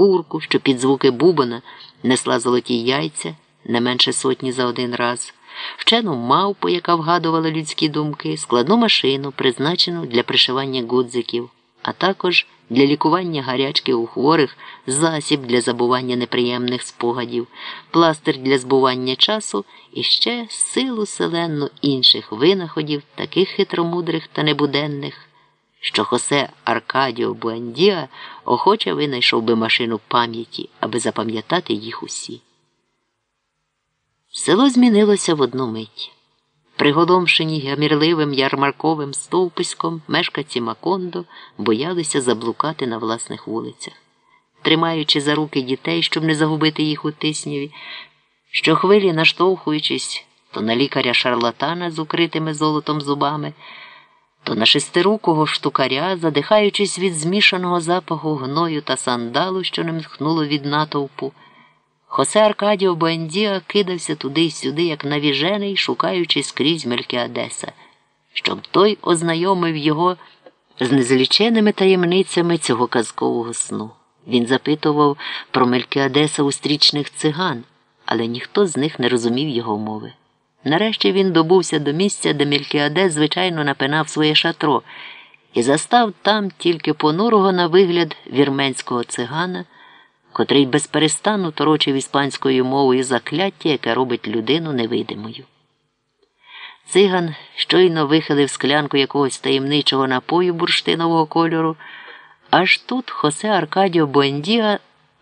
курку, що під звуки бубона несла золоті яйця не менше сотні за один раз, вчену мавпу, яка вгадувала людські думки, складну машину, призначену для пришивання гудзиків, а також для лікування гарячки у хворих, засіб для забування неприємних спогадів, пластир для збування часу і ще силу селенну інших винаходів, таких хитромудрих та небуденних що Хосе Аркадіо Буендіа охоче винайшов би машину пам'яті, аби запам'ятати їх усі. Село змінилося в одну мить. Приголомшені гамірливим ярмарковим стовписьком мешканці Макондо боялися заблукати на власних вулицях, тримаючи за руки дітей, щоб не загубити їх у тисніві, щохвилі наштовхуючись то на лікаря шарлатана з укритими золотом зубами то на шестирукого штукаря, задихаючись від змішаного запаху гною та сандалу, що не мхнуло від натовпу, Хосе Аркадіо Буендіа кидався туди й сюди, як навіжений, шукаючи скрізь Мелькіадеса, щоб той ознайомив його з незліченими таємницями цього казкового сну. Він запитував про Мелькіадеса у стрічних циган, але ніхто з них не розумів його мови. Нарешті він добувся до місця, де Мелькіадес, звичайно, напинав своє шатро, і застав там тільки понурого на вигляд вірменського цигана, котрий безперестану торочив іспанською мовою закляття, яке робить людину невидимою. Циган щойно вихилив склянку якогось таємничого напою бурштинового кольору, аж тут Хосе Аркадіо Буендіа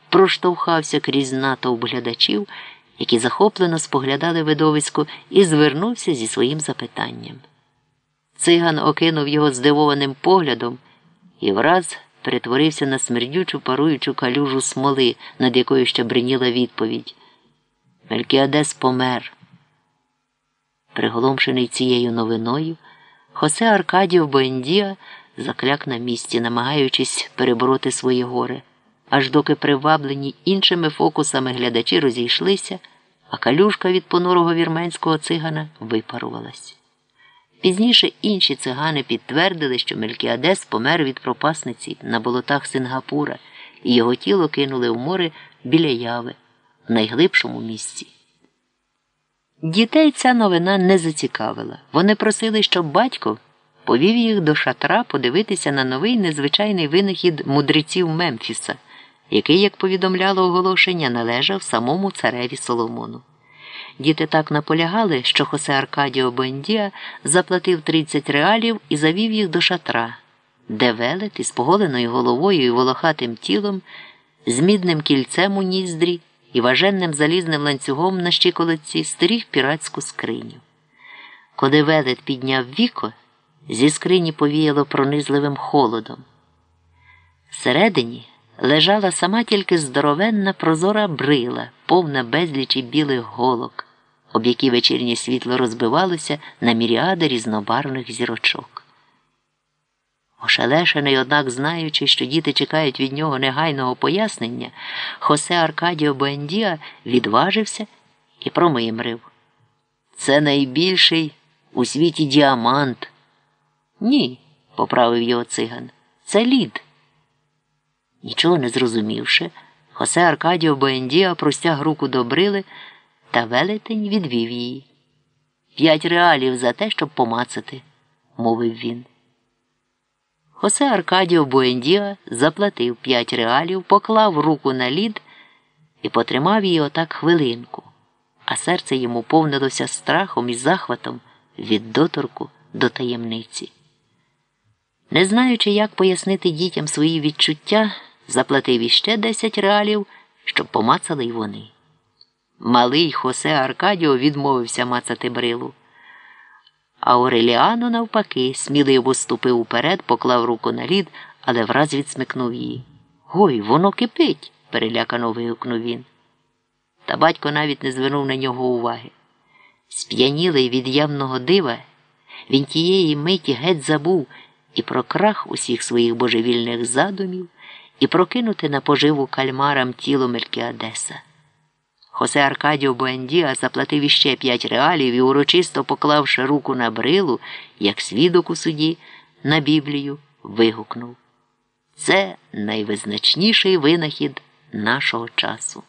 проштовхався крізь натовп глядачів які захоплено споглядали видовисько, і звернувся зі своїм запитанням. Циган окинув його здивованим поглядом і враз перетворився на смердючу паруючу калюжу смоли, над якою ще бриніла відповідь. Мелькіадес помер. Приголомшений цією новиною, Хосе Аркадів Боендія закляк на місці, намагаючись перебороти своє горе аж доки приваблені іншими фокусами глядачі розійшлися, а калюшка від понурого вірменського цигана випарувалась. Пізніше інші цигани підтвердили, що Мелькіадес помер від пропасниці на болотах Сингапура, і його тіло кинули в море біля яви, в найглибшому місці. Дітей ця новина не зацікавила. Вони просили, щоб батько повів їх до шатра подивитися на новий незвичайний винахід мудреців Мемфіса який, як повідомляло оголошення, належав самому цареві Соломону. Діти так наполягали, що Хосе Аркадіо Бондія заплатив 30 реалів і завів їх до шатра, де велет із поголеною головою і волохатим тілом, з мідним кільцем у ніздрі і важенним залізним ланцюгом на щиколиці стеріг піратську скриню. Коли велет підняв віко, зі скрині повіяло пронизливим холодом. Всередині лежала сама тільки здоровенна прозора брила, повна безлічі білих голок, об які вечірнє світло розбивалося на міріади різнобарвних зірочок. Ошелешений, однак, знаючи, що діти чекають від нього негайного пояснення, Хосе Аркадіо Буендіа відважився і промимрив. Це найбільший у світі діамант. Ні, поправив його циган. Це лід. Нічого не зрозумівши, Хосе Аркадіо Боендіа простяг руку до брили та велетень відвів її. П'ять реалів за те, щоб помацати, мовив він. Хосе Аркадіо Буендіа заплатив п'ять реалів, поклав руку на лід і потримав її отак хвилинку, а серце йому повнилося страхом і захватом від доторку до таємниці. Не знаючи, як пояснити дітям свої відчуття заплатив іще 10 реалів, щоб помацали й вони. Малий Хосе Аркадіо відмовився мацати брилу. А Ореліано, навпаки, сміливо ступив уперед, поклав руку на лід, але враз відсмикнув її. Гой, воно кипить, перелякано вигукнув він. Та батько навіть не звернув на нього уваги. Сп'янілий від явного дива, він тієї миті геть забув і про крах усіх своїх божевільних задумів і прокинути на поживу кальмарам тіло Мелькіадеса. Хосе Аркадіо Буендіа заплатив іще п'ять реалів і, урочисто поклавши руку на брилу, як свідок у суді, на Біблію, вигукнув. Це найвизначніший винахід нашого часу.